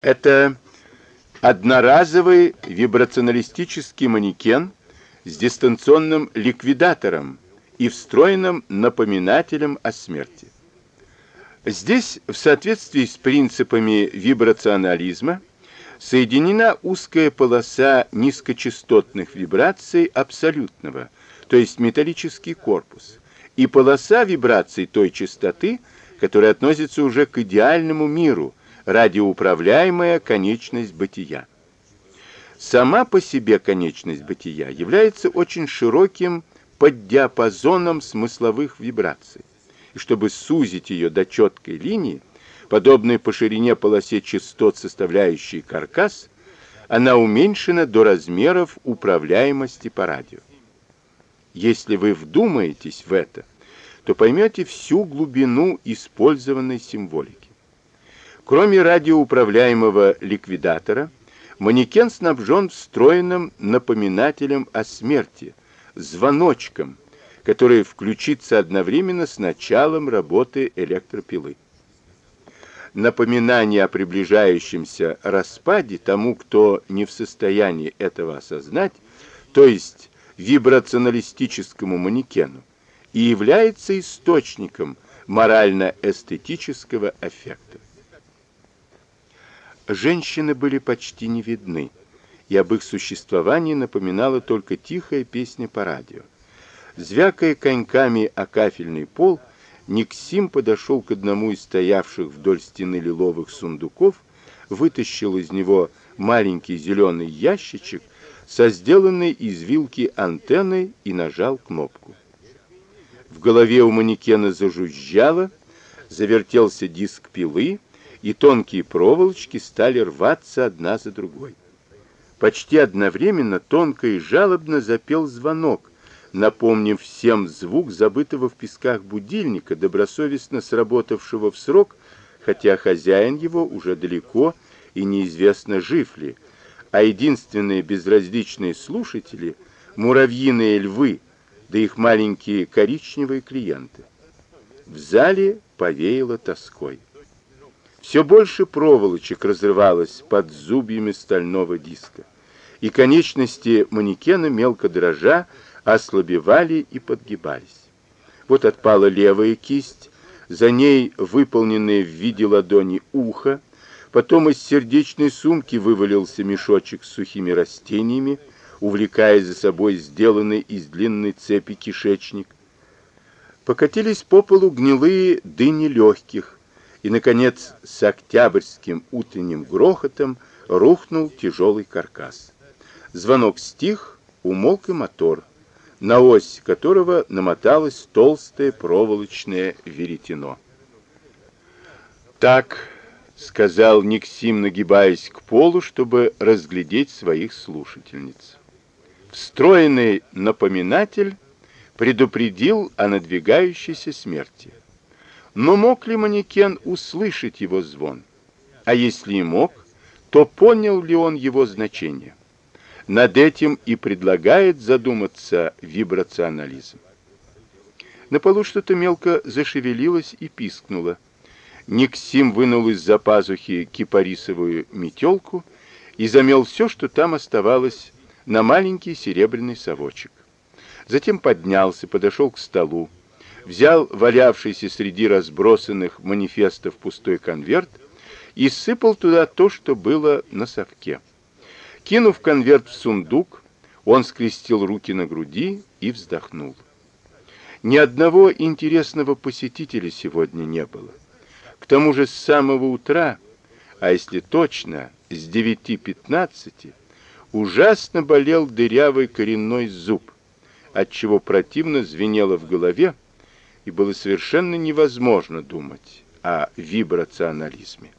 Это одноразовый вибрационалистический манекен с дистанционным ликвидатором и встроенным напоминателем о смерти. Здесь, в соответствии с принципами вибрационализма, соединена узкая полоса низкочастотных вибраций абсолютного, то есть металлический корпус, и полоса вибраций той частоты, которая относится уже к идеальному миру, радиоуправляемая конечность бытия. Сама по себе конечность бытия является очень широким поддиапазоном смысловых вибраций. И чтобы сузить ее до четкой линии, подобной по ширине полосе частот, составляющей каркас, она уменьшена до размеров управляемости по радио. Если вы вдумаетесь в это, то поймете всю глубину использованной символики. Кроме радиоуправляемого ликвидатора, манекен снабжен встроенным напоминателем о смерти, звоночком, который включится одновременно с началом работы электропилы. Напоминание о приближающемся распаде тому, кто не в состоянии этого осознать, то есть вибрационалистическому манекену, и является источником морально-эстетического эффекта. Женщины были почти не видны, и об их существовании напоминала только тихая песня по радио. Звякая коньками о кафельный пол, Никсим подошел к одному из стоявших вдоль стены лиловых сундуков, вытащил из него маленький зеленый ящичек со сделанной из вилки антенной и нажал кнопку. В голове у манекена зажужжало, завертелся диск пилы, и тонкие проволочки стали рваться одна за другой. Почти одновременно тонко и жалобно запел звонок, напомнив всем звук забытого в песках будильника, добросовестно сработавшего в срок, хотя хозяин его уже далеко и неизвестно жив ли, а единственные безразличные слушатели — муравьиные львы, да их маленькие коричневые клиенты. В зале повеяло тоской. Все больше проволочек разрывалось под зубьями стального диска, и конечности манекена, мелко дрожа, ослабевали и подгибались. Вот отпала левая кисть, за ней выполненное в виде ладони ухо, потом из сердечной сумки вывалился мешочек с сухими растениями, увлекая за собой сделанный из длинной цепи кишечник. Покатились по полу гнилые дыни легких, и, наконец, с октябрьским утренним грохотом рухнул тяжелый каркас. Звонок стих, умолк и мотор, на ось которого намоталось толстое проволочное веретено. «Так», — сказал Никсим, нагибаясь к полу, чтобы разглядеть своих слушательниц. Встроенный напоминатель предупредил о надвигающейся смерти. Но мог ли манекен услышать его звон? А если и мог, то понял ли он его значение? Над этим и предлагает задуматься вибрационализм. На полу что-то мелко зашевелилось и пискнуло. Никсим вынул из-за пазухи кипарисовую метелку и замел все, что там оставалось, на маленький серебряный совочек. Затем поднялся, подошел к столу, взял валявшийся среди разбросанных манифестов пустой конверт и сыпал туда то, что было на совке. Кинув конверт в сундук, он скрестил руки на груди и вздохнул. Ни одного интересного посетителя сегодня не было. К тому же с самого утра, а если точно, с 9.15, ужасно болел дырявый коренной зуб, отчего противно звенело в голове, и было совершенно невозможно думать о вибрационализме.